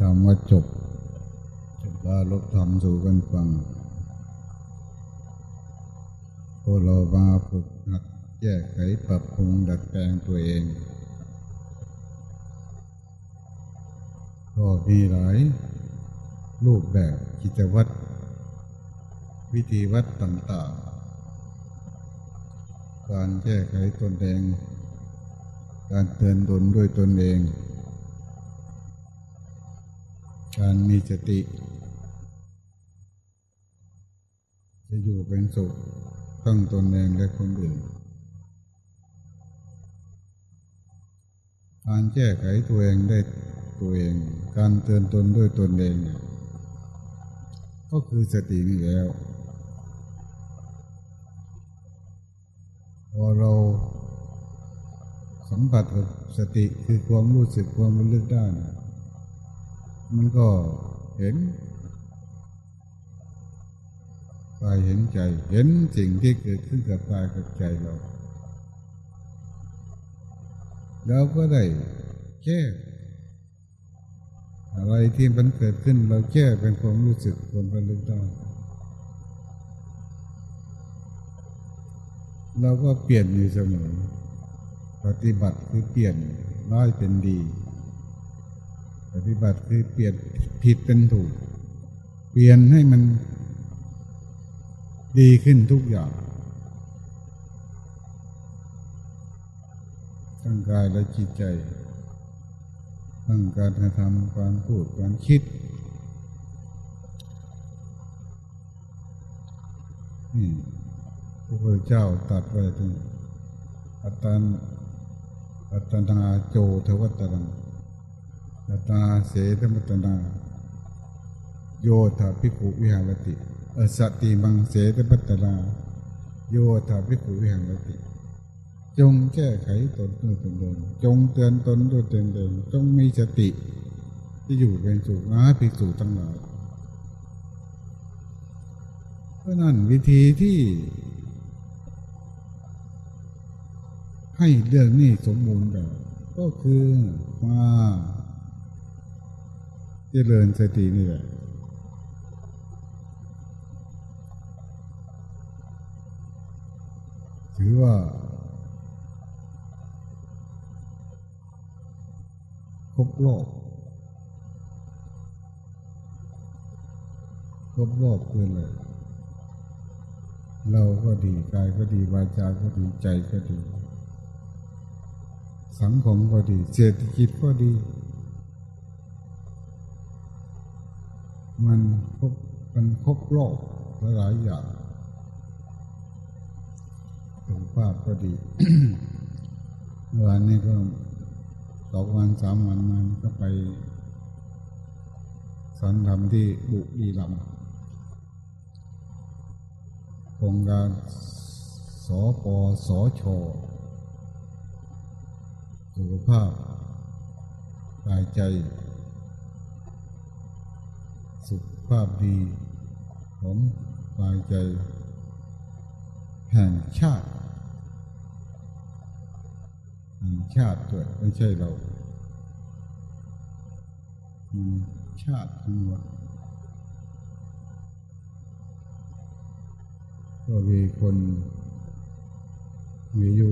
ทำว่าจบจบว่าลบทำสู่กันฟัง พวกเรามาฝึกหัดแก้ไขปรับปรุงดัดแปลงตัวเอง ก็มีหลาย รูปแบบกิจวัตรวิธีวัดต่างๆ การแก้ไขตนเอง การเตือนตนด้วยตนเอง การมีสติ จะอยู่เป็นสุขตั้งตนเองและคนอื่น การแก้ไขตัวเองได้ตัวเอง การเตือนตนด้วยตนเอง ก็คือสตินี่แล้ว พอเราสัมผัสกับสติคือความรู้สึกความระลึกได้นะ มันก็เห็นกายเห็นใจ เห็นสิ่งที่เกิดขึ้นกับกายกับใจเราแล้วก็ได้แก้อะไรที่มันเกิดขึ้นเราแก้เป็นความรู้สึกความระลึกได้เราก็เปลี่ยนอยู่เสมอ ปฏิบัติคือเปลี่ยนร้ายเป็นดี ปฏิบัติคือเปลี่ยนผิดเป็นถูก เปลี่ยนให้มันดีขึ้นทุกอย่างทั้งกายและจิตใจทั้งการกระทำการพูดการคิดนี่พระพุทธเจ้าตรัสไว้ถึงอัตตันอัตตนาโจทวตตัง ตาเสธมัตนา โยธาภิกขุวิหารติอสติมังเสธมัตนา โยธาภิกขุวิหารติ จงแก้ไขตนด้วยตนเองจงเตือนตนด้วยตนเองจงมีสติ ที่อยู่เป็นสุขนะภิกษุทั้งหลายเพราะนั้นวิธีที่ ให้เรื่องนี้สมบูรณ์แบบก็คือมา เจริญสตินี่แหละถือว่าครบรอบครบรอบเกินเลยเราก็ดีกายก็ดีวาจาก็ดีใจก็ดี สังคมก็ดี เศรษฐกิจก็ดี มันครบมันครบรอบหลายอย่างสุขภาพก็ดีเมื่อวานนี้ก็สองวันสามวันมันก็ไปสอนธรรมที่บุรีรัมย์โครงการสปสชสุขภาพกายใจ ภาพดีของกายใจ แห่งชาติแห่งชาติด้วยไม่ใช่เราอืมชาติทั้งหมดก็มีคนมีอายุ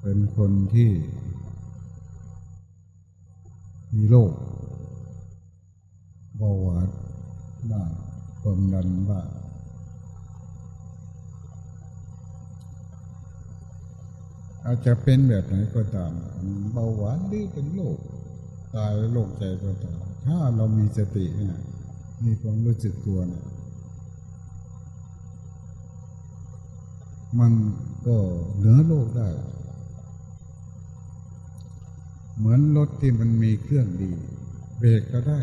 เป็นคนที่มีโรค เบาหวานบ้างความดันบ้างอาจจะเป็นแบบไหนก็ตามเบาหวานหรือเป็นโรคตายโรคใจก็ตามถ้าเรามีสติเนี่ยมีความรู้สึกตัวเนี่ยมันก็เหนือโลกได้ เหมือนรถที่มันมีเครื่องดี เบรกก็ได้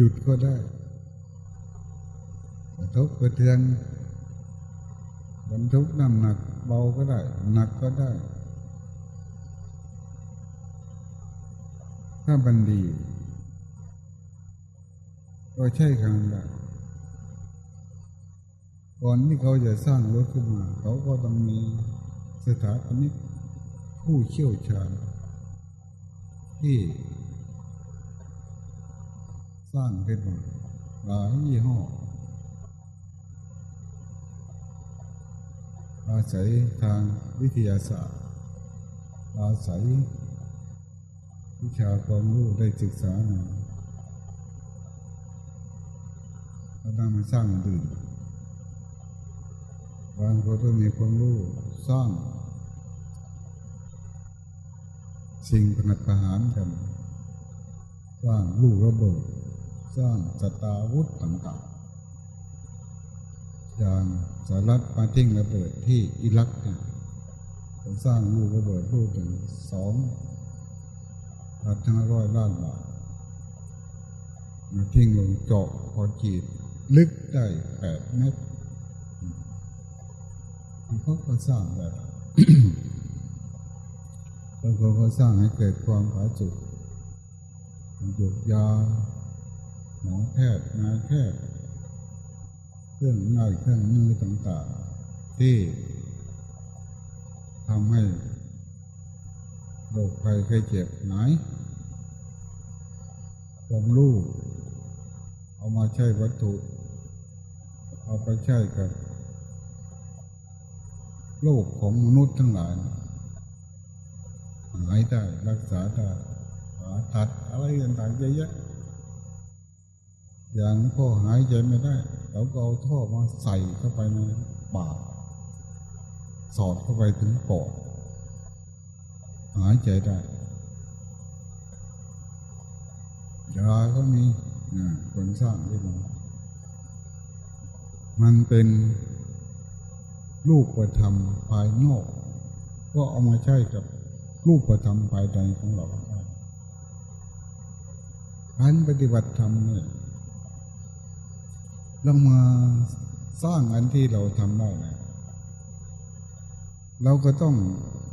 หยุดก็ได้กระทบกระเทือนบรรทุกน้ำหนักเบาก็ได้ หนักก็ได้ ถ้าบันดี ก็ใช่ขาดนั้ก่อนที่เขาจะสร้างรถขึ้นมา เขาก็ต้องมีสถาปนิกผู้เชี่ยวชาญที่ สร้างขึ้นมาหลายยี่ห้ออาศัยทางวิทยาศาสตร์ อาศัยวิชาความรู้ได้ศึกษามาแล้วนำมาสร้างอื่นบางคนก็มีความรู้สร้าง สิ่งประหัตประหารกัน สร้างลูกระเบิด สร้างสตาวุธต่างๆ อย่างสหรัฐมาทิ้งระเบิดที่อิรักเนี่ยสร้างลูกระเบิดลูกถึงสองพันห้าร้อยล้านบาทมาทิ้งลงเจาะพอจีดลึกได้แปดเมตรเขาก็สร้างแบบบางคนก็สร้างให้เกิดความผาสุกหยุกยา หมอแพทย์นายแพทย์เครื่องง่ายเครื่องมือต่างๆ ที่ทำให้โรคภัยไข้เจ็บหายความรู้เอามาใช้วัตถุ เอาไปใช้กับโลกของมนุษย์ทั้งหลายหายได้รักษาได้ผ่าตัดอะไรต่างๆเยอะแยะ อย่างพ่อหายใจไม่ได้เราก็เอาท่อมาใส่เข้าไปในปากสอดเข้าไปถึงปอดหายใจได้ยาก็มีคนสร้างขึ้นมามันเป็นลูกประธรรมภายนอก ก็เอามาใช้กับลูกประธรรมภายในของเราได้การปฏิบัติธรรมเนี่ย เรามาสร้างอันที่เราทำได้นะเราก็ต้อง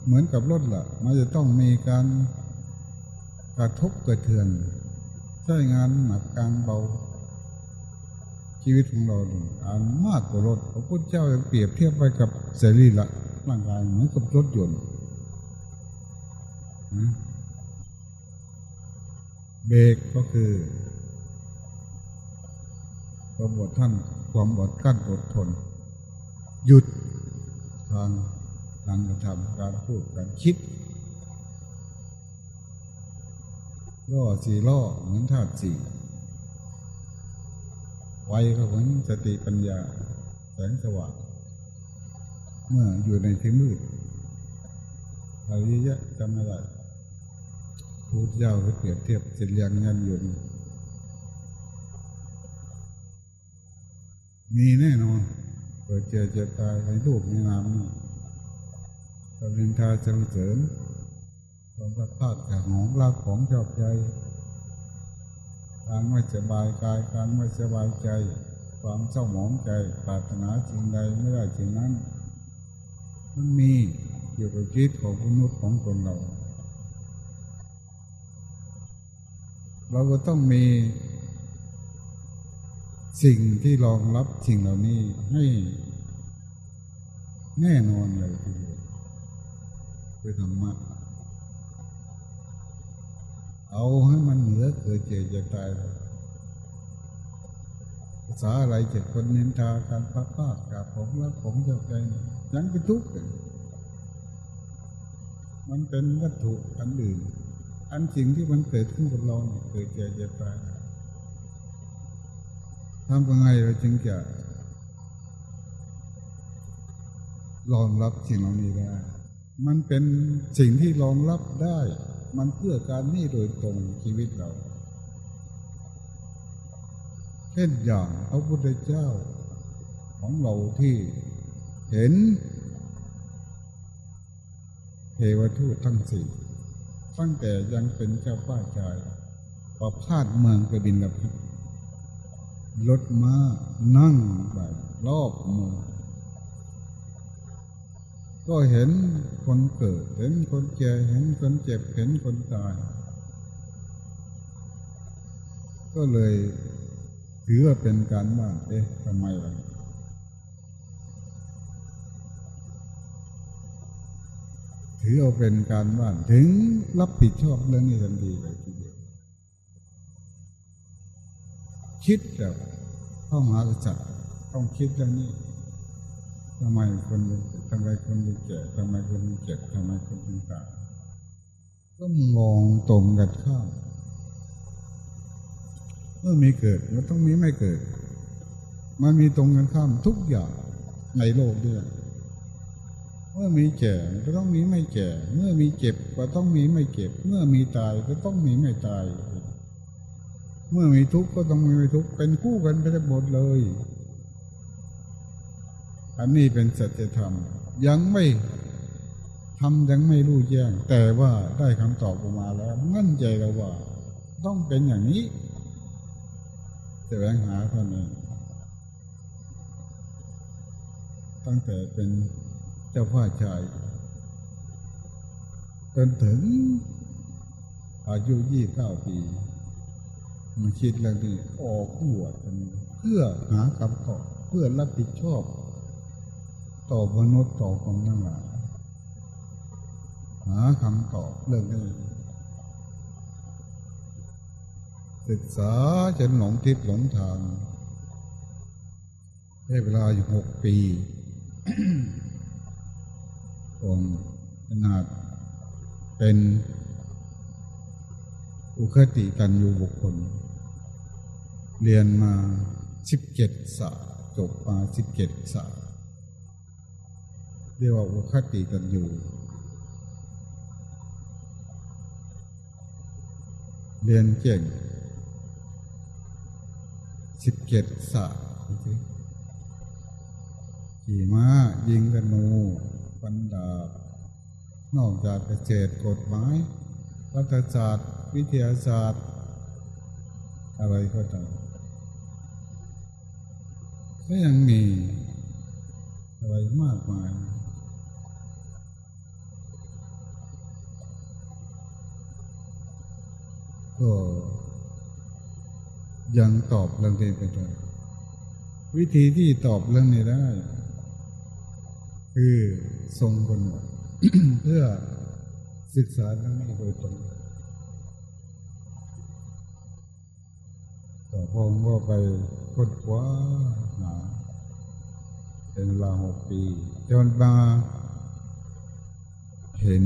เหมือนกับรถละมันจะต้องมีการกระทบกระเทือน ใช้งานหนักกลางเบา ชีวิตของเราเนี่ยอันมากกว่ารถพระพุทธเจ้ายังเปรียบเทียบไปกับเสรีละร่างกายเหมือนกับรถยนต์เบรกก็คือ ความอดท่านความอดกั้นอดทน หยุดทางการกระทำการพูดการคิดล่อสี่ล่อเหมือนธาตุสี่ไวก็เหมือนสติปัญญา แสงสว่างเมื่ออยู่ในที่มืดอะไรเยอะจำไม่ได้พูดยาวไปเปรียบเทียบสิเลียงยันยนต์ มีแน่นอนเกิดเจ็บเจ็บตายในรูปในนามนี่ก็ลินทาเสริญเสริญความพลาดพลาดจากของรักของชอบใจ การไม่สบายกายการไม่สบายใจ ความเศร้าหมองใจปรารถนาสิ่งใดไม่ได้สิ่งนั้น มันมีอยู่กับชีวิตของมนุษย์ของคนเรา เราก็ต้องมี สิ่งที่รองรับสิ่งเหล่านี้ให้ แน่นอนเลยทีเดียวคือธรรมะเอาให้มันเหนือเกิดเจ็บจะตายภาษาอะไรเจ็บคนนินทาการพักภากับผมรักผมเจ้าใจยังเป็นทุกข์มันเป็นวัตถุอันอื่น อันสิ่งที่มันเกิดขึ้นกับเราเนี่ยเกิดเจ็บจะตาย ทำยังไงเราจึงจะรองรับสิ่งเหล่านี้ได้ มันเป็นสิ่งที่รองรับได้ มันเพื่อการนี่โดยตรงชีวิตเรา เช่นอย่างพระพุทธเจ้าของเราที่เห็นเทวทูตทั้งสี่ตั้งแต่ยังเป็นเจ้าป้าชายประพาสเมืองกบินลพิษ รถม้านั่งแบบรอบเมืองก็เห็นคนเกิด เห็นคนแก่เห็นคนเจ็บเห็นคนตาย ก็เลยถือว่าเป็นการบ้านเอ๊ะทำไมล่ะถถือเอาเป็นการบ้านถึงรับผิดชอบเรื่องนี้ทันทีเลย คิดแบบพระมหากษัตริย์ต้องคิดเรื่องนี้ทำไมคนทำไมคนมีแก่ทำไมคนมีเจ็บทำไมคนมีตายต้องมองตรงกันข้ามเมื่อมีเกิดมันต้องมีไม่เกิด มันมีตรงกันข้ามทุกอย่างในโลกด้วยเมื่อมีแก่ก็ต้องมีไม่แก่ เมื่อมีเจ็บก็ต้องมีไม่เจ็บ เมื่อมีตายก็ต้องมีไม่ตาย เมื่อมีทุกข์ก็ต้องมีทุกข์เป็นคู่กันไปทั้งหมดเลย อันนี้เป็นสัจธรรม ยังไม่ทำยังไม่รู้แจ้ง แต่ว่าได้คำตอบออกมาแล้วมั่นใจแล้วว่า ต้องเป็นอย่างนี้แสวงหาเท่านั้นตั้งแต่เป็นเจ้าพ่อชายจนถึงอายุยี่เก้าปี มาคิดเรื่องนี้ออกบวชเพื่อหาคำตอบเพื่อรับผิดชอบ ต่อมนุษย์ต่อคนทั้งหลายหาคำตอบเรื่องนี้ศึกษาจนหลงทิศหลงทางได้เวลาอยู่หกปีองขนาดเป็นอุคติกันอยู่บุคคล เรียนมาสิบเจ็ดศาสตร์จบมาสิบเจ็ดศาสตร์เรียกว่าอุคติกันอยู่เรียนเก่งสิบเจ็ดศาสตร์ขี่ม้ายิงกันนูฟันดาบนอกจากเกษตรกฎหมายรัฐศาสตร์ วิทยาศาสตร์ อะไรก็ตาม ก็ยังมีอะไรมากมายก็ยังตอบเรื่องนี้ไปได้วิธีที่ตอบเรื่องนี้ได้ คือทรงคนหมดเพื่อศึกษาเรื่องนี้โดยตรง แต่พงก็ไปค้นคว้าหาเป็นเวลาหกปีจนมาเห็น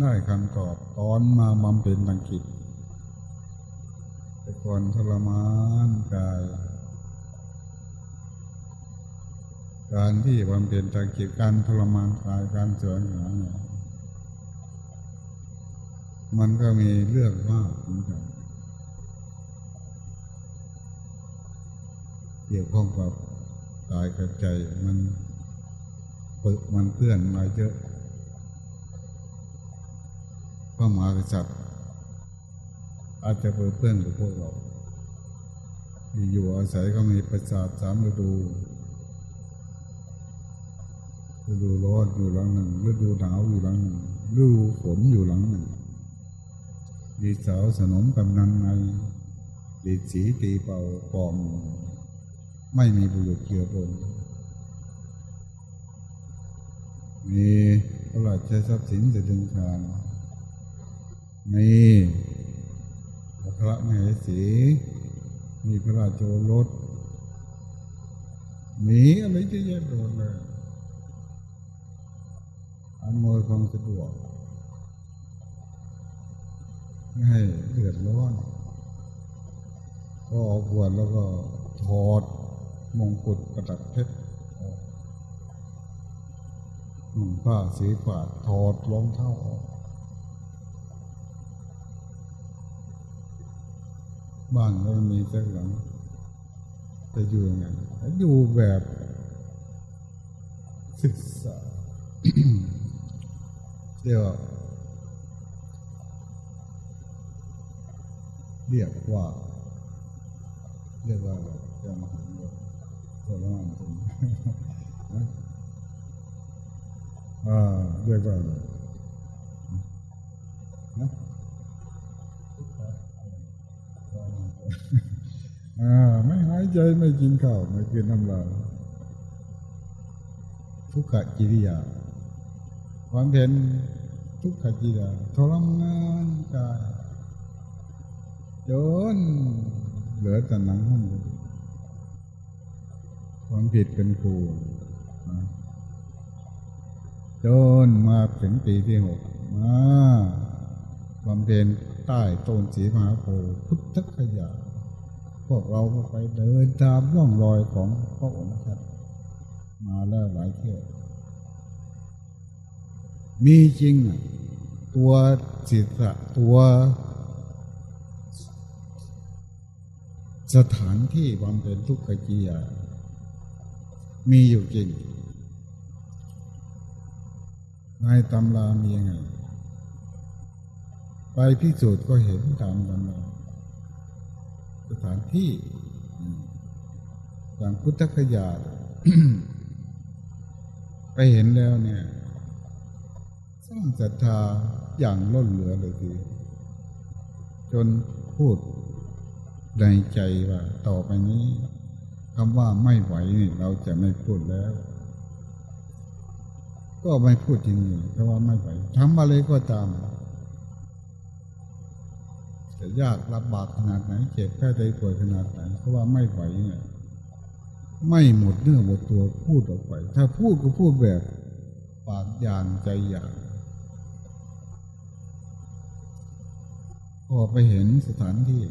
ได้คำตอบตอนมาบำเพ็ญทางจิตแต่ก่อนทรมานกายการที่บำเพ็ญทางจิตการทรมานกายการเสือหาเนี่ยมันก็มีเรื่องมากเหมือนกัน เกี่ยวข้องกับกายกับใจมันปึกมันเพื่อนมาเยอะพระมหากษัตริย์อาจจะเปิดเพื่อนกับพวกเราอยู่อาศัยก็มีประสาทสามฤดูฤดูร้อนอยู่หลังหนึ่งฤดูหนาวอยู่หลังหนึ่งฤดูฝนอยู่หลังหนึ่งดีสาวสนมกำนันในดีสีตีเป่าปอง ไม่มีประโยชน์เกี่ยวปนมีพระราชทรัพย์สินจะดึงทางมีพระมเหสี มีพระราชโอรสมีอะไรจะแยกโดนเลยอำนวยความสะดวกไม่ให้เดือดร้อน ก็ออกบวชแล้วก็ถอด มงกุฎประดับเพชรนุ่งผ้าสีฝาดถอดรองเท้าออกบ้านก็มีสักหลังจะอยู่ยังไงอยู่แบบศึกษาเรียกว่าเรียกว่าเรียกว่าอะไรจะมาหันเลย ตัวละมันถึงอ่าเรียกว่าอะไรนะอ่าไม่หายใจไม่กินข้าวไม่กินน้ำลายทุกขกิริยาความเห็นทุกขจิตาทรมานกายจนเหลือแต่หนังหุ้ม ความผิดเป็นครูจนมาถึงปีที่หกมาบำเพ็ญใต้ต้นสีมหาโพธิ์พุทธคยา พวกเราก็ไปเดินตามร่องรอยของพระองค์ท่านมาแล้วหลายเที่ยว มีจริงอะ ตัวจิตะตัวสถานที่บำเพ็ญทุกขจียา มีอยู่จริง ในตำรามียังไง ไปพิสูจน์ก็เห็นตามตำราสถานที่อย่างพุทธคยาไปเห็นแล้วเนี่ยสร้างศรัทธาอย่างล้นเหลือเลยทีจนพูดในใจว่าต่อไปนี้ คำว่าไม่ไหวนี่เราจะไม่พูดแล้ว ก็ไม่พูดจริงๆเพราะว่าไม่ไหวทำอะไรก็ตามจะยากลำบากขนาดไหนเจ็บแค่ใดป่วยขนาดไหนเพราะว่าไม่ไหวเนี่ยไม่หมดเนื้อหมดตัวพูดออกไป ถ้าพูดก็พูดแบบปากอย่างใจอย่างพอไปเห็นสถานที่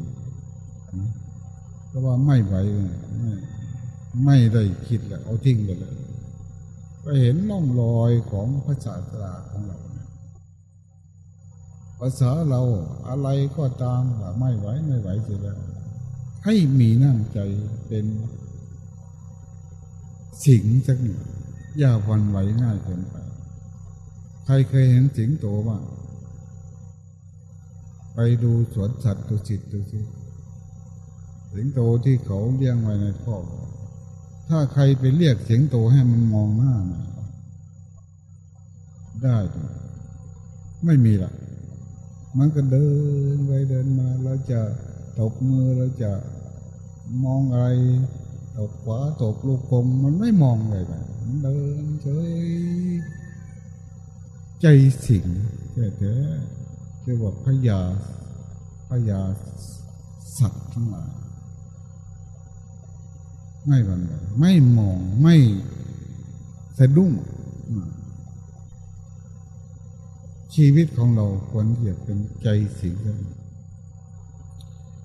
เพราะว่าไม่ไหวเนี่ย ไม่ได้คิดแล้วเอาทิ้งไปเลยไปเห็นร่องรอยของพระศาสดาของเราภาษาเราอะไรก็ตามว่ไม่ไหวไม่ไหวเสียแล้ว ให้มีน้ำใจเป็นสิงสักหนึ่งอย่าวันไหวง่ายเกินไป ใครเคยเห็นสิงโตบ้างไปดูสวนสัตว์ดูจิตดูสิสิงโตที่เขาเลี้ยงไว้ในครอก ถ้าใครไปเรียกเสิงโตให้มันมองหน้า ได้ไม่มีหรอกมันก็เดินไปเดินมาเราจะตบมือเราจะมองอะไรตบขวาตบลูกกลมมันไม่มองเลยแบบมันเดินเฉยใจสิงแค่แท้เรียกว่าพยาพยาสัตว์ทั้งหลาย ไม่หวันไหวไม่มองไม่สะดุ้งชีวิตของเราควรที่จะเป็นใจสิงกัน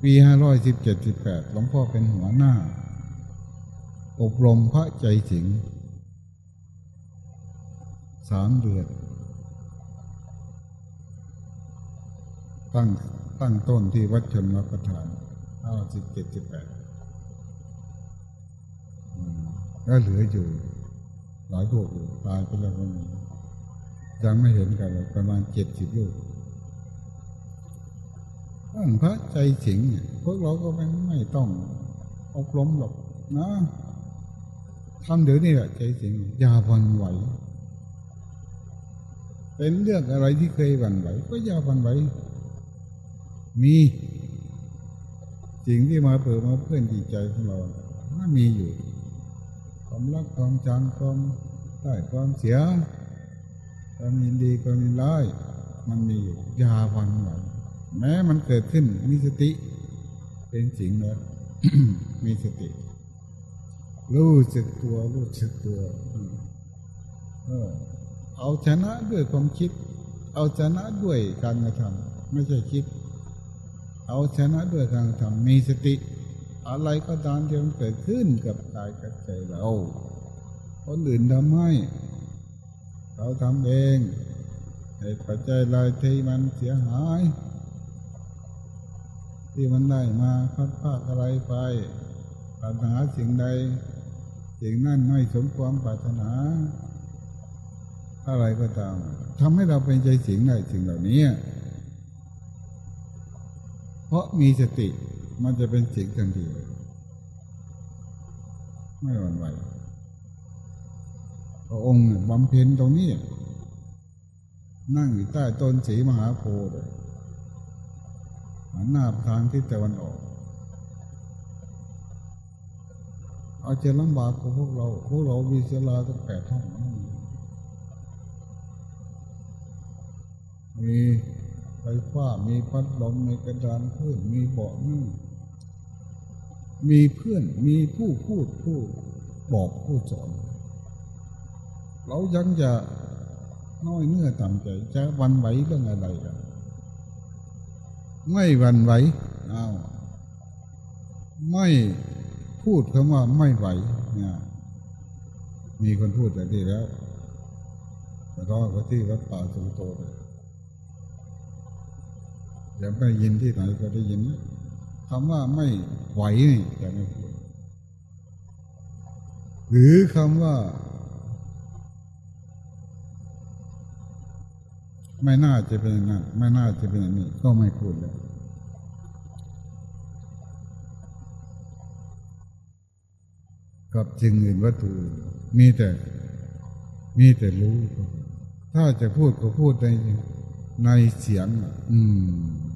ปีห้าร้อยสิบเจ็ดสิบแปดหลวงพ่อเป็นหัวหน้า อบรมพระใจสิงสามเดือนตั้งตั้งต้นที่วัดชนรับประทานห้าสิบเจ็ดสิบแปด ก็เหลืออยู่ หลายพวกอยู่ตายไปแล้วก็มียังไม่เห็นกันเลยประมาณเจ็ดสิบลูกตั้งพระใจสิงเนี่ยพวกเราก็ไม่ไม่ต้องอบรมหรอกนะทำเดี๋ยวนี้แหละใจสิงอย่าวันไหว เป็นเรื่องอะไรที่เคยวันไหว ก็อย่าวันไหว มีสิ่งที่มาเปิดมาเพื่อนจิตใจของเรามันมีอยู่ ความรักความชังความได้ความเสียความยินดีความยินร้ายมันมีอยู่ยาวันไหวแม้มันเกิดขึ้นมีสติ เป็นสิ่งแล้วมีสติ รู้สึกตัวรู้สึกตัวเออเอาชนะด้วยความคิด เอาชนะด้วยการกระทำไม่ใช่คิด เอาชนะด้วยการกระทำมีสติ อะไรก็ตามที่มันเกิดขึ้นกับกายกับใจเราคนอื่นทำให้ เราทำเองเหตุปัจจัยอะไรที่มันเสียหาย ที่มันได้มาพัดพากอะไรไปปรารถนาสิ่งใดสิ่งนั้นไม่สมความปรารถนา อะไรก็ตามทำให้เราเป็นใจสิ่งใดสิ่งเหล่านี้ เพราะมีสติ มันจะเป็นสิ่งทันทีไม่หวั่นไหวพระองค์บำเพ็ญตรงนี้ นั่งอยู่ใต้ต้นสีมหาโพธิ์หันหน้าทางทิศตะวันออก เอาจะลำบากกว่าพวกเรา พวกเรามีเสลาตั้งแปดห้องมีไฟฟ้ามีพัดลมมีกระดานพื้นมีเบาะนี่ มีเพื่อนมีผู้พูดผู้บอกผู้สอน เรายังจะน้อยเนื้อต่ำใจจะวันไหวเรื่องอะไรกันไม่วันไหวอ้าวไม่พูดคำว่าไม่ไหวเนี่ยมีคนพูดแต่ที่แล้วแต่รอก็ที่วัดป่าสุโตเลยย่าไปยินที่ไหนก็ได้ยิน คำว่าไม่ไหวนี่จะไม่พูดหรือคำว่า ไม่น่าจะเป็นนั่นไม่น่าจะเป็นอย่างนี้ก็ไม่พูดเลยกับจริงอื่นวัตถุมีแต่มีแต่รู้ ถ้าจะพูดก็พูดในในเสียง อืม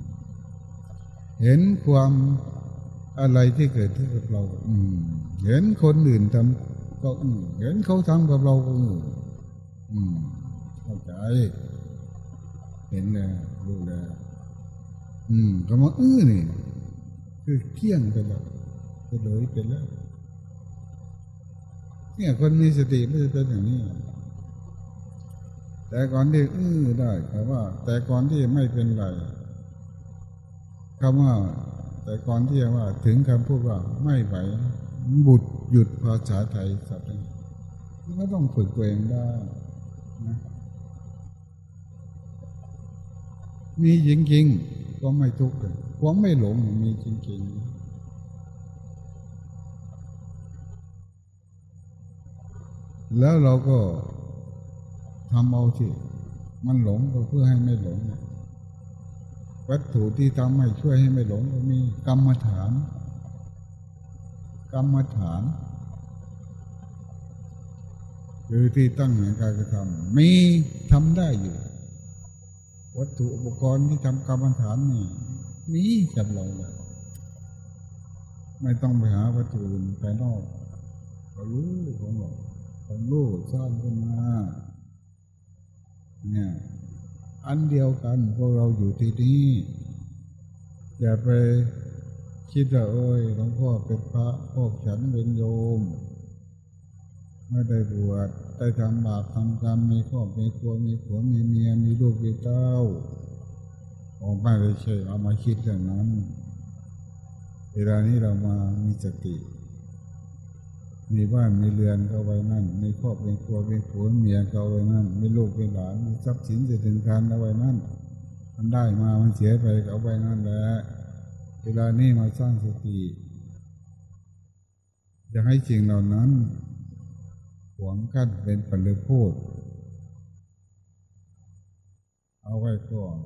เห็นความอะไรที่เกิดขึ้นกับเรา อืม เห็นคนอื่นทำก็อืมเห็นเขาทำกับเราก็อืมอืมเข้าใจ เห็นแล้วรู้แล้วอืมก็มาอื้อนี่คือเกี้ยงไปแล้วไปเลยไปแล้วเนี่ยคนมีสติไม่จะเป็นอย่างนี้ แต่ก่อนที่อื้อได้แต่ว่า แต่ก่อนที่ไม่เป็นไร คำว่า แต่ก่อนที่จะว่า ถึงคำพูดว่าไม่ไหวบุดหยุดภาษาไทยสัตว์ก็ต้องฝึกตัวเองได้นะมีจริงๆก็ไม่ทุกข์ความไม่หลงมีจริงๆแล้วเราก็ทำเอาที่มันหลงก็เพื่อให้ไม่หลง วัตถุที่ทำให้ช่วยให้ไม่หลงก็มีกรรมฐาน กรรมฐาน คือที่ตั้งในการกระทำมีทำได้อยู่ วัตถุอุปกรณ์ที่ทำกรรมฐานนี่มีกับเราเลยไม่ต้องไปหาวัตถุอื่นภายนอกเรารู้ของเราของรู้สร้างขึ้นมาเนี่ย อันเดียวกันพวกเราอยู่ที่นี่อย่าไปคิดว่าเอ้ยหลวงพ่อเป็นพระพวกฉันเป็นโยม ไม่ได้บวชได้ทำบาปทำกรรมมีครอบมีครัวมีผัวมีเมียมีลูกมีเต้าออกม่ได้ใช่เอามาคิดอย่างนั้น เวลานี้เรามามีสติ มีบ้านมีเรือนก็ไว้นั่น มีครอบมีครัวมีผัวเมียก็ไว้นั่น มีลูกมีหลาน มีทรัพย์สินจะถึงการเอาไว้นั่น มันได้มา มันเสียไปก็เอาไว้นั่นแหละ เวลานี้มาสร้างสติจะให้จริงเหล่านั้นหวงกั้นเป็นปัลพูด เอาไว้ก่อน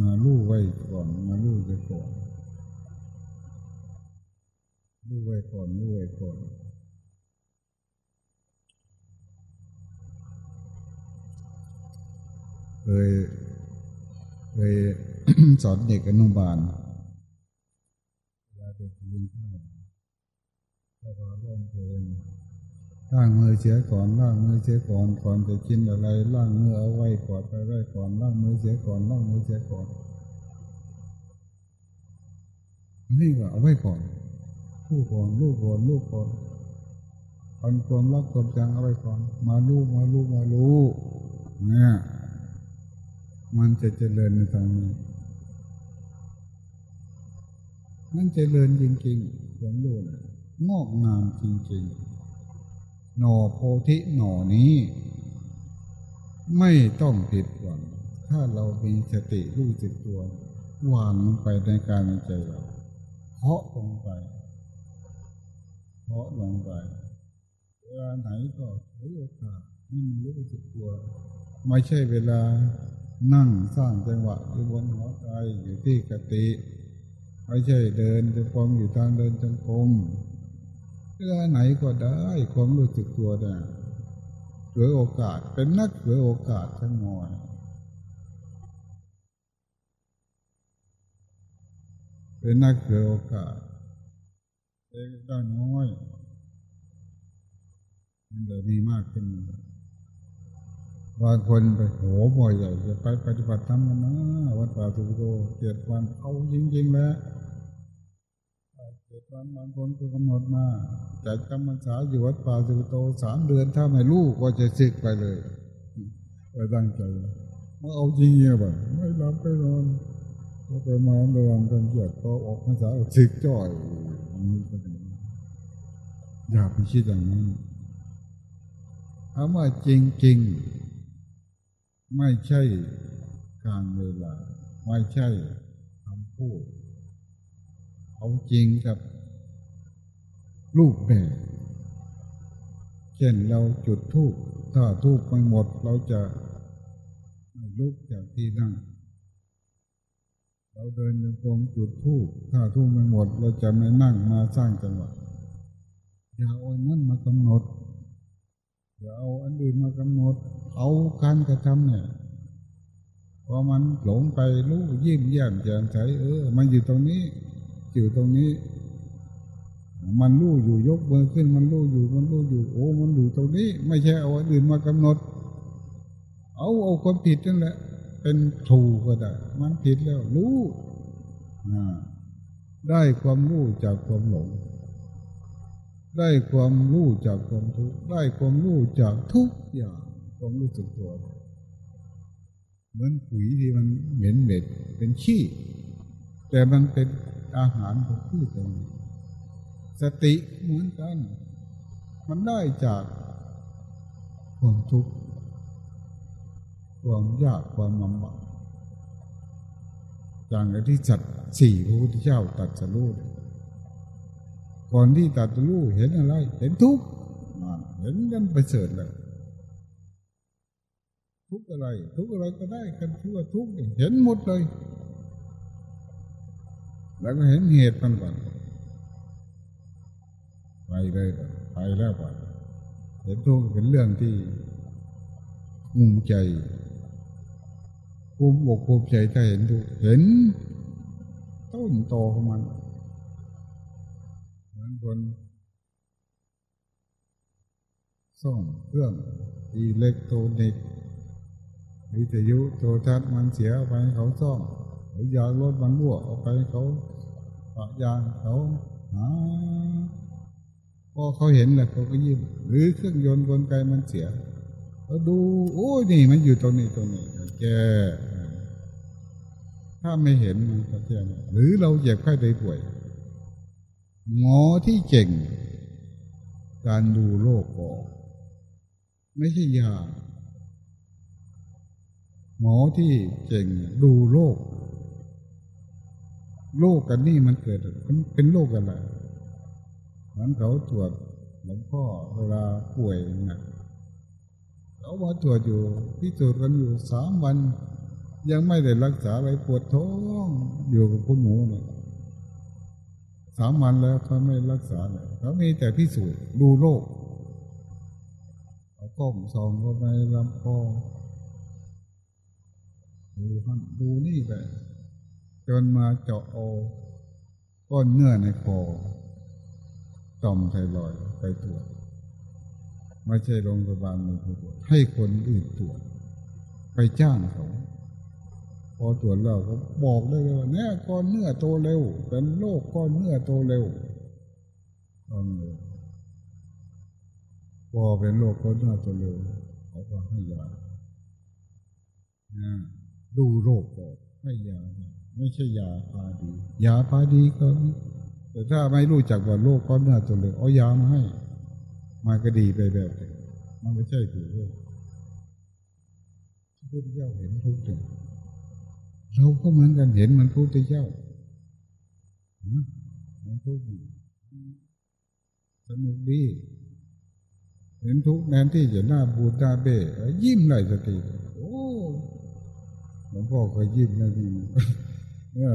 มาลู่ไว้ก่อน มาลู่ไว้ก่อน ลู่ไว้ก่อน ลู่ไว้ก่อน เคยเคยสอนเด็กอนุบาลเวลาเด็กยินข้าวก็พาร่วมเพลงล้างมือเสียก่อนล้างมือเสียก่อนก่อนจะกินอะไรล้างมือเอาไว้ปลอดไปไว้ก่อนล้างมือเสียก่อนล้างมือเสียก่อนนี่ก็เอาไว้ก่อนลูกก่อนลูกก่อนลูกก่อนอันความรักความจังเอาไว้ก่อน มาลูกมาลูกมาลูกเนี่ย มันจะเจริญในทางนี้มันเจริญจริงๆความรู้งอกงามจริงๆ หน่อโพธิหน่อนี้ ไม่ต้องผิดหวัง ถ้าเรามีสติรู้จิตตัว วางลงไปในการในใจเราเพาะลงไปเพาะลงไปเวลาไหนก็ใช้โอกาสให้มันรู้จิตตัว ไม่ใช่เวลา นั่งสร้างจังหวะอยู่บนหัวใจอยู่ที่กติไม่ใช่เดินจงกรมอยู่ทางเดินจงกรมเวลาไหนก็ได้ความรู้สึกตัวได้เหลือโอกาสเป็นนักเหลือโอกาสทั้งหมดเป็นนักเหลือโอกาสเองได้น้อย มันจะมีมากขึ้น บางคนไปโหบ่อยใหญ่จะไปปฏิบัติธรรมกันนะวัดป่าสุโตเจ็ดวันเอาจริงๆแล้วเจ็ดวันบางคนก็กำหนดมาจัดกรรมฐาอยู่วัดป่าสุโตสามเดือนถ้าไม่รู้ก็จะสึกไปเลยไปตั้งใจมาเอาจริงเงี้ยบ่ไม่รับไม่นอนก็ไปมาระวังกันเกียดพอออกพรรษาสึกจ่อยนี่ก็ดีอย่าไปคิดอย่างนั้นคำว่าจริงๆ ไม่ใช่การเวลา ไม่ใช่คำพูด เอาจริงกับรูปแบบ เช่นเราจุดทูบถ้าทูบไปหมดเราจะไม่ลุกจากที่นั่ง เราเดินจงกรมจุดทูบถ้าทูบไม่หมด เราจะไม่นั่งมาสร้างจังหวะอย่าเอาอันนั้นมากำหนด อย่าเอาอันอื่นมากำหนด เอาการกระทำเนี่ยพอมันหลงไปรู้ยิ้มแย้มแจ่มใสเออ มันอยู่ตรงนี้อยู่ตรงนี้ มันรู้อยู่ยกมือขึ้น มันรู้อยู่มันรู้อยู่โอ้มันอยู่ตรงนี้ ไม่ใช่เอาอันอื่นมากำหนด เอาเอาความผิดนั่นแหละ เป็นครูก็ได้ มันผิดแล้วรู้ได้ความรู้จากความหลง ได้ความรู้จากความทุกข์ได้ความรู้จากทุกอย่างความรู้สึกตัวเหมือนปุ๋ยที่มันเหม็นเหม็ดเป็นขี้ แต่มันเป็นอาหารของพืชเองสติเหมือนกัน มันได้จากความทุกข์ความยากความลำบากอย่างที่จัดสี่พระพุทธเจ้าตัดสรู้ ก่อนที่ตัดรู้เห็นอะไร เห็นทุกข์เห็นกันไปเสริฐเลยทุกอะไร ทุกอะไรก็ได้กันที่ว่าทุกเห็นหมดเลย แล้วก็เห็นเหตุมันก่อนไปเลยไปแล้วก่อนเห็นทุกเป็นเรื่องที่มุมใจภูมิอกภูมิใจถ้าเห็นทุกเห็นต้นโตของมัน เหมือนคนซ่อมเครื่องอิเล็กโทรนิกส์วิทยุโทรทัศน์มันเสียไปเขาซ่อมหรือยางรถมันรั่วเอาไปเขาปะยางเขาหาพอเขาเห็นแล้วเขาก็ยิ้มหรือเครื่องยนต์กลไกมันเสียเขาดู โอ้ยนี่มันอยู่ตรงนี้ตรงนี้แกถ้าไม่เห็นมันก็แก้หรือเราเจ็บไข้ได้ป่วย หมอที่เก่ง การดูโรคออก ไม่ใช่ยา หมอที่เก่งดูโรคโรคกันนี่มันเกิดมันเป็นโรคอะไรมันเขาตรวจหลวงพ่อเวลาป่วยหนักเขามาตรวจอยู่พิสูจน์กันอยู่สามวัน ยังไม่ได้รักษาอะไรปวดท้องอยู่กับคุณหมูเนี่ย สามวันแล้วเขาไม่รักษาเลยเขามีแต่พิสูจน์ดูโรคเอาก้มส่องเข้าไปลำคอดูมันดูนี่ไปจนมาเจาะโอก้อนเนื้อในคอต่อมไทรอยไปตรวจไม่ใช่โรงพยาบาลมีผู้ตรวจให้คนอื่นตรวจไปจ้างเขา พอตรวจแล้วเขาบอกได้เลยว่าเนี่ยก้อนเนื้อโตเร็ว เป็นโรคก้อนเนื้อโตเร็วตอนนี้พอเป็นโรคก้อนเนื้อโตเร็วเขาก็ให้ยาดูโรคก่อนให้ยาไม่ใช่ยาพาดี ยาพาดีก็แต่ถ้าไม่รู้จักว่าโรคก้อนเนื้อโตเร็วเอายามาให้มาก็ดีไปแบบมันไม่ใช่ถือโรคพระพุทธเจ้าเห็นทุกสิ่ง เราก็เหมือนกันเห็นมันพุทธเจ้ามันทุกข์สนุกดีเห็นทุกแทนที่จะหน้าบูดาเบยิ้มไหลสติโอ้หลวงพ่อเคยยิ้มนะพี่เนี่ย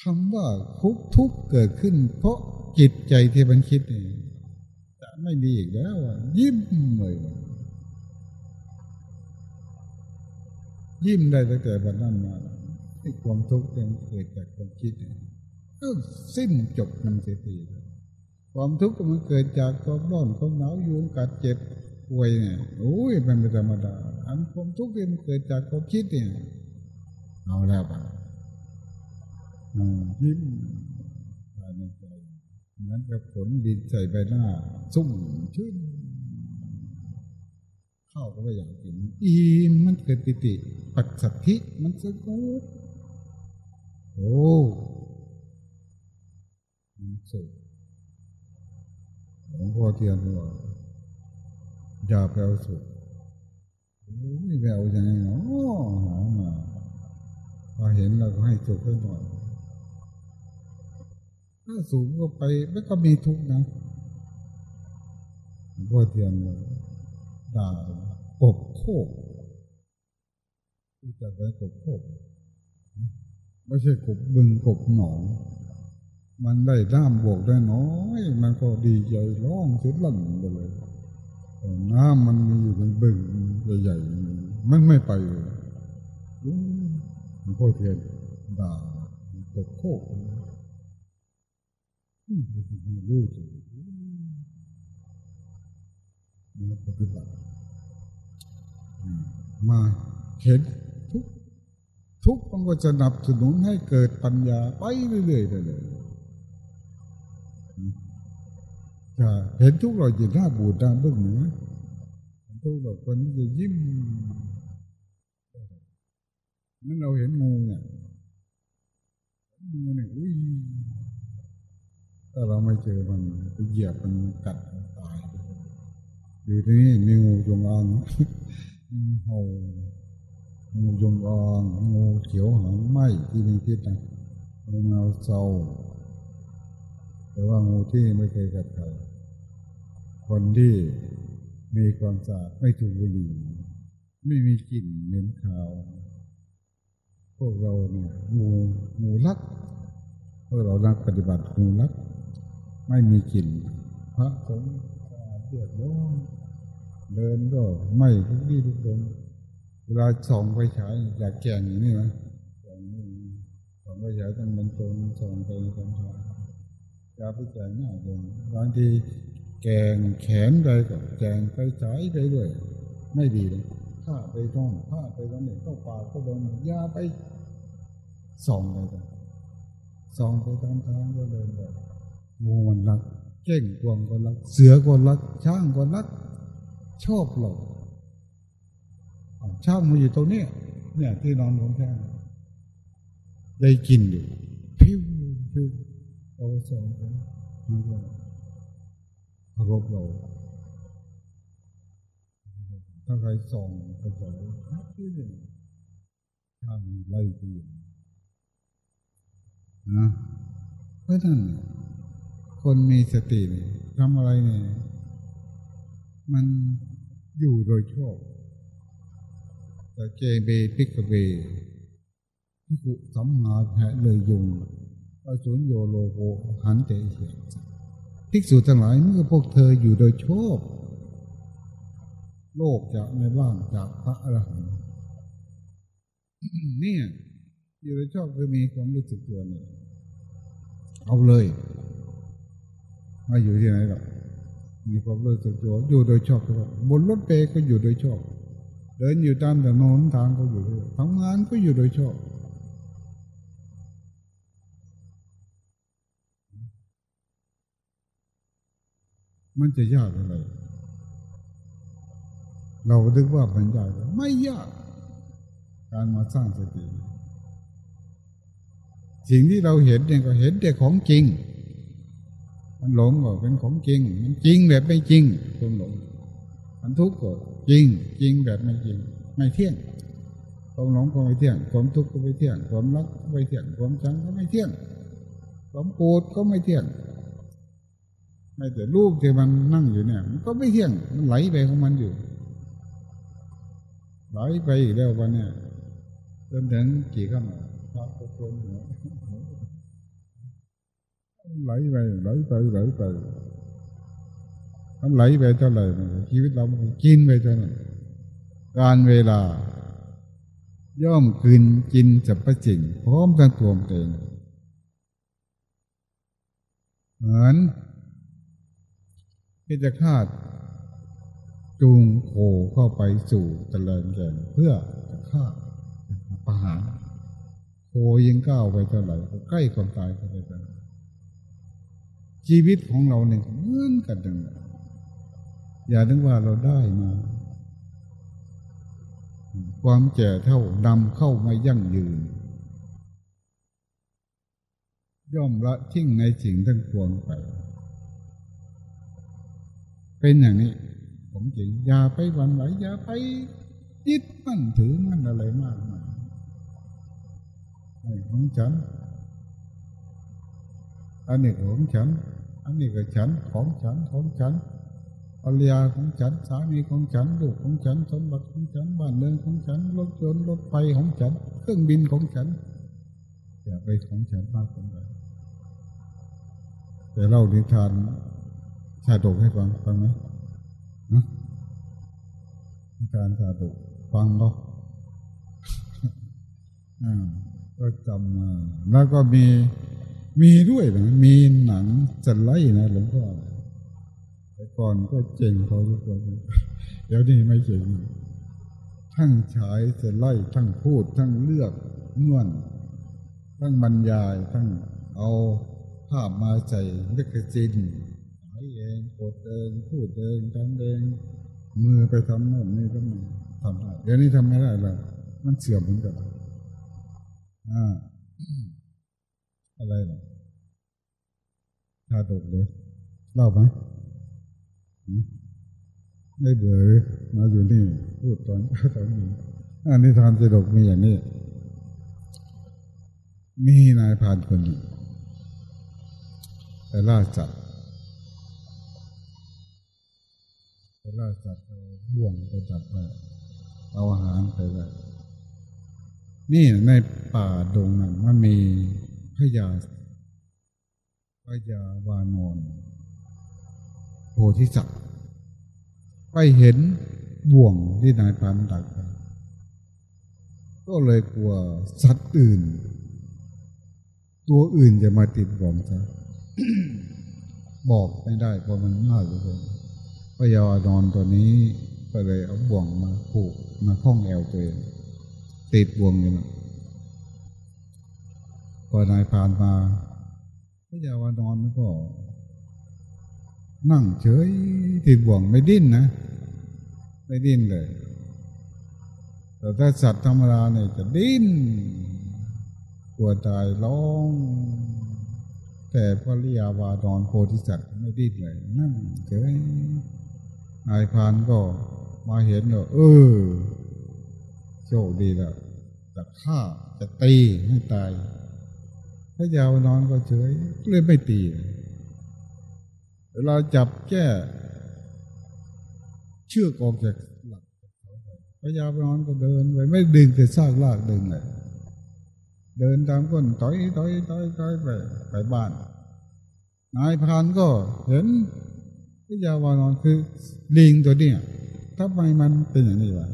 คำว่าทุกทุกเกิดขึ้น เพราะจิตใจที่มันคิดนี่จะไม่มีอีกแล้วยิ้มเลย ยิ้มได้ตั้งแต่วันนั้นมาที่ความทุกข์ยังเกิดจากความคิดก็สิ้นจบมันเสียทีความทุกข์ก็มันเกิดจากความร้อนความหนาวยุงกัดเจ็บป่วยเนี่ยโอ้ยมันเป็นธรรมดาอันความทุกข์ที่มันเกิดจากความคิดเนี่ยเอาแล้วปะยิ้มภายในใจเหมือนกับฝนดินใส่ใบหน้าสุ่มชื่น ข้าวก็ไม่อยากกินอีมมันเกิดปิติ ปัจสัทธิมันสกุกโอ้มันสุดหลวงพ่อเทียนว่าอย่าไปเอาสุดโอ้ไปเอาอย่างไงเนาะหอมาพอเห็นเราก็ให้สุขให้หน่อยถ้าสูงก็ไปไม่ก็มีทุกข์นะหลวงพ่อเทียนว่า ด่ากบโคกรู้จักไหมกบโคกไม่ใช่กบบึงกบหนอง มันได้น้ำบวกได้น้อย มันก็ดีใจร้องเสียหลั่นไปเลยแต่น้ำมันมีอยู่ในบึงใหญ่ๆมันไม่ไปเลยหลวงพ่อเทียนด่ากบโคกรู้สึก มาปฏิบัติมาเห็นทุกทุกมันก็จะนับสนุนให้เกิดปัญญาไปเรื่อยๆเลยจะเห็นทุกเราจะหน้าบูดหน้าบึ้งเหนือทุกเราคนนี้จะยิ้มนั่นเราเห็นงูเนี่ยงูเนี่ยอุ้ยถ้าเราไม่เจอมันไปเหยียบมันกัดต อยู่ที่นี่มีงูจงอางงูเห่างูจงอางงูเขียวหางไหมที่มีพิษนะงูเงาเศร้าแต่ว่างูที่ไม่เคยกัดใครคนที่มีความสะอาดไม่ถูกบุหรี่ไม่มีกลิ่นเหม็นขาว พวกเราเนี่ยงูงูลักพวกเรานักปฏิบัติงูลัก ไม่มีกลิ่นพระสงฆ์สะอดเรียบร้อย เดินก็ไม่ทุกที่ทุกคนเวลาส่องไปฉายอยากแก่งอย่างนี้ไหมส่องนี่ส่องไปฉายต้องมันตรงส่องไปตรงทางอย่าไปแก่งหน้าเลยบางทีแกงแขนไปกับแกงไปฉายไปด้วยไม่ดีเลยผ้าไปท้องผ้าไปตรงนี้เข้าปากเข้าตรงนี้ยาไปส่องไปกันส่องไปตามทางก็เลยแบบงูมันรักเก่งกวางก็รัก เสือก็รัก ช้างก็รัก ชอบหลอกช่างมาอยู่ตรงนี้เนี่ยที่นอนของช่างได้กินอยู่พิ้วพิ้วเอาสองคนมันก็รพเราถ้าใครส่องก็จะที่นี่ช่างไล่ตีนะเพราะนั้นคนมีสติทำอะไรเนี่ย มันอยู่โดยชอบแต่เจเบปิกเบพิกุสัมมาแผเลยยงอสุนโยโลโกหันเตเหียภิกษุทั้งหลายเมื่อพวกเธออยู่โดยชอบโลกจะไม่ว่างจากพระอรหันต์เนี่ยอยู่โดยชอบคือมีความรู้สึกตัวเนี่ยเอาเลยมาอยู่ที่ไหนหรอก มีความรู้สึกตัวอยู่โดยชอบบนรถเปก็อยู่โดยชอบ เดินอยู่ตามถนนทางก็อยู่ด้วยทำงานก็อยู่โดยชอบมันจะยากอะไร เราคิดว่ามันยากไม่ยาก การมาสร้างสติ สิ่งที่เราเห็นเนี่ยก็เห็นแต่ของจริง มันหลงก็เป็นของจริง มันจริงแบบไม่จริงความหลง มันทุกข์ก็จริง จริงแบบไม่จริง ไม่เที่ยงความหลงก็ไม่เที่ยง ความทุกข์ก็ไม่เที่ยง ความรักก็ไม่เที่ยง ความชังก็ไม่เที่ยง ความโกรธก็ไม่เที่ยงไม่แต่รูปที่มันนั่งอยู่เนี่ย มันก็ไม่เที่ยง มันไหลไปของมันอยู่ ไหลไปอีกแล้ววันเนี่ยจนถึงกี่คำพระพุทธคน ไหลไปไหลไปไหลไปมันไหลไปเท่าไหร่ชีวิตเรากินไปเท่านั้นการเวลา ย่อมคืนกินสรรพสิ่งพร้อมทั้งตัวเองเหมือนที่จคาดจูงโคเข้าไปสู่ตะเลนแกนเพื่อฆ่าประหารโคยิงก้าวไปเท่าไหร่ก็ใกล้ความตายเข้าไปเท่านั้น ชีวิตของเราเนี่ยเหมือนกันดังอย่านึกว่าเราได้มา ความแก่เท่านำเข้ามายั่งยืน ย่อมละทิ้งในสิ่งทั้งปวงไป เป็นอย่างนี้ ผมจริงอย่าไปหวันไหวอย่าไปยึดมั่นถือมั่นอะไรมากมายอันนี้ของฉันอันนี้ของฉัน อันนี้ก็ฉันของฉันของฉันภรรยาของฉันสามีของฉันลูกของฉันสมบัติของฉันบ้านเรือนของฉันรถยนต์รถไฟของฉัน เครื่องบินของฉัน อย่าไปของฉันมากเกินไปแต่เล่านิทานชาดกให้ฟังฟังไหมนะนิทานชาดกฟังเนาะอ่าก็จำมาแล้วก็มี มีด้วยนะมีหนังจะไล่นะหลวงพ่อแต่ก่อนก็เจ๋งพอทุกคนเดี๋ยวนี้ไม่เจ๋งทั้งฉายจะไล่ทั้งพูด ทั้งเลือกเงื่อนทั้งบรรยายทั้งเอาภาพมาใส่เล็กจินฉายเองกดเองพูดเองทำเองมือไปทำโน่นนี่ก็มีทำได้เดี๋ยวนี้ทำไม่ได้แล้วมันเสื่อมเหมือนกันอ่า อะไรหรอชาดกเลยเล่าไหมไม่เบื่อมาอยู่นี่ พูดตอนตอนนี้อันนี้ทานชาดกมีอย่างนี้ มีนายพรานคนหนึ่งไปล่าสัตว์ไปล่าสัตว์เอาบ่วงไปจับไปเอาอาหารไปไว้นี่ในป่าดงนั้นมันมี พญาพญาวานอนโพธิสัตว์ไปเห็นบ่วงที่นายพรานดักก็เลยกลัวสัตว์อื่น ตัวอื่นจะมาติดบ่วงซะบอกไม่ได้เพราะมันมากเลยพญานอนตัวนี้ก็เลยเอาบ่วงมาผูกมาคล้องแอวตัวเองติดบ่วงอยู่นะ พอนายพานมาพญาวานอนก็ นั่งเฉยติดบ่วงไม่ดิ้นนะ ไม่ดิ้นเลย แต่ถ้าสัตว์ธรรมดาเนี่ยจะดิ้นกลัวตายร้อง แต่พระริยาวาดอนโพธิสัตว์ไม่ดิ้นเลย นั่งเฉยนายพานก็มาเห็นว่าเออโชคดีแล้วจะฆ่าจะตีให้ตาย พระยาวนอนก็เฉยเลยไม่ตีเวลาจับแก้ เชือกออกจากหลักพระยาวนอนก็เดินไปไม่ดึงแต่ซากลากดึงเลยเดินตามก้นถอยถอยถอยถอยไปไปบ้าน นายพรานก็เห็นพระยาวานอนคือลิงตัวเนี้ยทำไมมันเป็นอย่างนี้วะ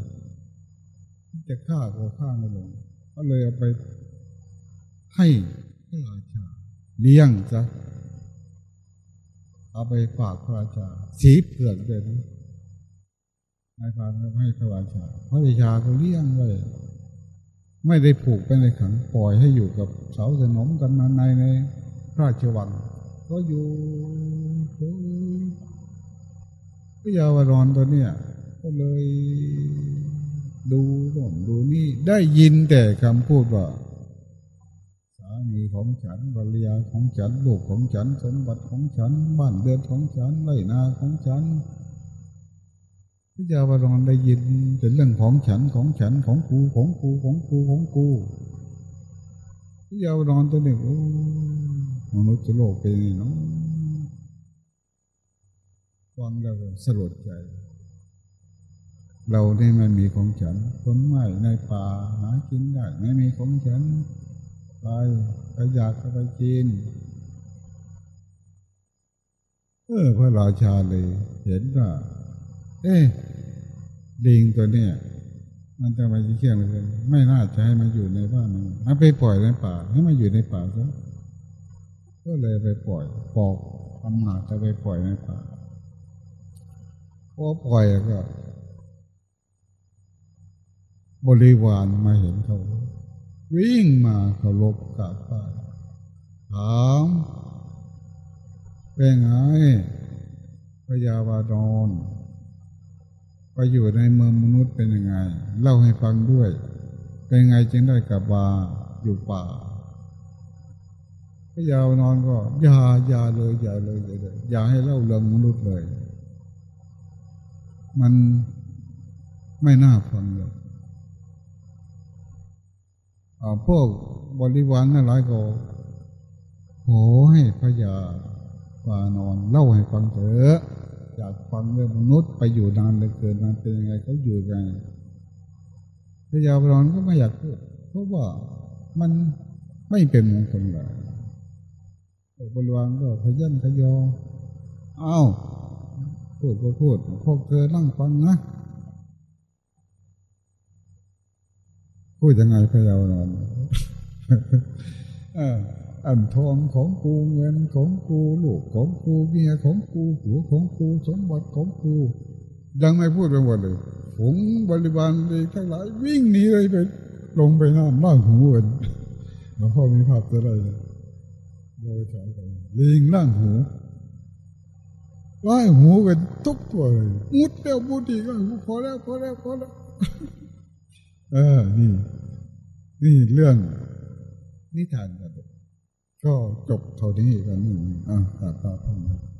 จะฆ่าก็ฆ่าไม่ลงก็เลยเอาไปให้ ระราชาเลี้ยงซะเอาไปฝากพระราชาสีเผือกเลยนะนายพรานก็ให้พระราชาพระราชาก็เลี้ยงไว้ไม่ได้ผูกไปในขังปล่อยให้อยู่กับเสาสนมกันนันในในพระราชวังก็อยู่พระยาวรอนตัวเนี้ยก็เลยดูโน่นดูนี่ได้ยินแต่คำพูดว่า มีของฉันภรรยาของฉันลูกของฉัน สมบัติของฉัน บ้านเรือนของฉันไรนาของฉันพระยาวรอนได้ยินแต่เรื่องของฉันของฉันของกูของกูของกูของกูพระยาวรอนตัวหนี้โอ้มนุษย์โลกเป็นไงเนาะฟังแล้วสลดใจ เราได้ไม่มีของฉันคนไม้ในป่าหากินได้ไม่มีของฉัน ไปไปอยากก็ไปกินเออพระราชาเลย เห็นว่า เอ๊ะลิงตัวเนี้ยมันจะมาเชี่ยงเลยไม่น่าจะให้มันอยู่ในบ้านมันเอาไปปล่อยในป่า ให้มันอยู่ในป่าซะก็เลยไปปล่อยปอกทำหนาจะไปปล่อยในป่าพอปล่อยก็ บริวารมาเห็นเขา วิ่งมาเคารพกราบไหว้ถามเป็นไงพญาวานอนไปอยู่ในเมืองมนุษย์เป็นยังไง เล่าให้ฟังด้วย เป็นไงจึงได้กลับมาอยู่ป่าพญาวนอนก็อย่าอย่าเลยอย่าเลยอย่าเลยอย่าให้เล่าเรื่องมนุษย์เลย มันไม่น่าฟังเลย พวกบริวารนั่นหลายก็ขอให้พระยาวานอนเล่าให้ฟังเถอะอยากฟังเรื่องมนุษย์ไปอยู่นานเหลยเกินนานเป็นยังไงเขาอยู่ยังไงพระยาวานอนก็ไม่อยากพูดเพราะว่ามันไม่เป็นมงคลเลยบริวารก็ขยันขยอ เอ้า พูดก็พูดพวกเธอนั่งฟังนะ พูดยังไงพยาวนอนอันทองของกูเงินของกูลูกของกูเมียของกูผัวของกูสมบัติของกูยังไม่พูดไปหมดเลยผงบริบาลเลยทั้งหลายวิ่งหนีเลยไปลงไปน้ำล่างหูกันหลวงพ่อมีภาพจะได้เลยโดยสายกันลิงล่างหูล่างหูกันทุกตัวเลยมุดเดียวมุดอีกล่างหูพอแล้วพอแล้วพอแล้ว เออ นี่ นี่เรื่องนิทานกันก็จบเท่านี้กันนี่อ่าตาตาพ่อ